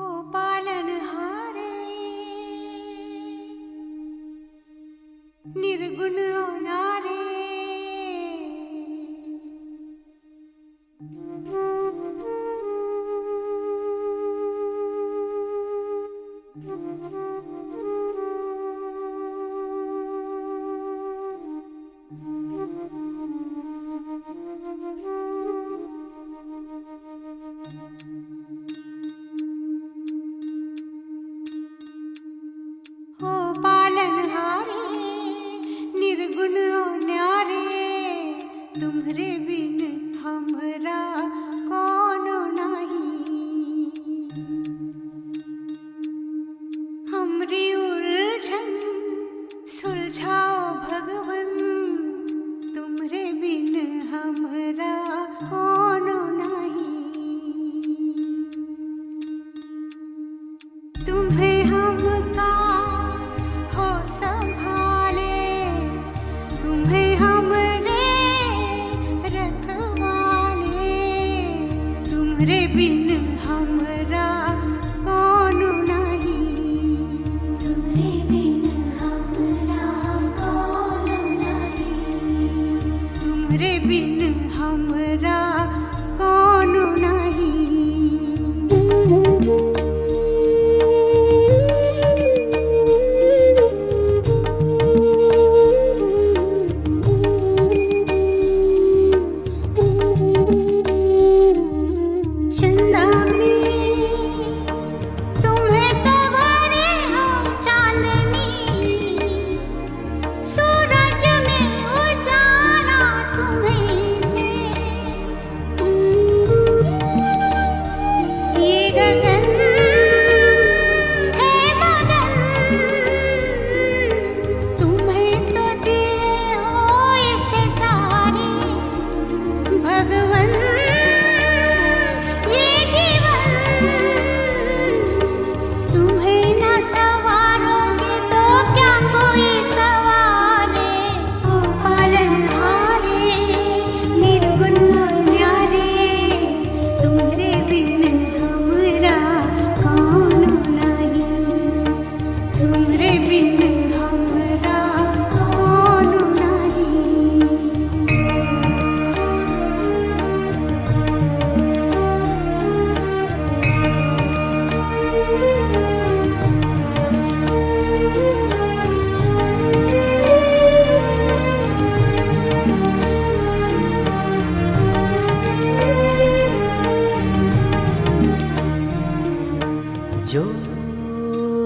ओ पालनहारे निर्गुण नारे भगवन तुम्हरे बिन हमरा कोनो नाही। तुम्हें हमका हो संभाले, तुम्हें हमरे रखवाले। तुम्हरे बिन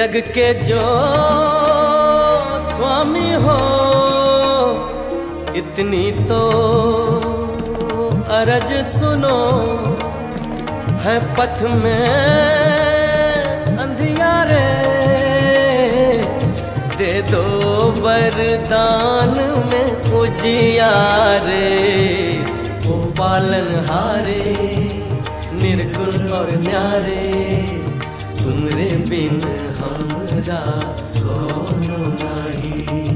जग के जो स्वामी हो, इतनी तो अरज सुनो, है पथ में अंधियारे। दे दो वरदान में उजियारे ओ पालन हारे, निर्गुण और न्यारे। तुमरे बिन हमरा कोनो नहीं।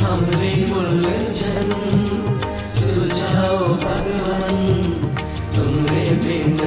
हमरे उलझन सुलझाओ भगवान। तुमरे बिन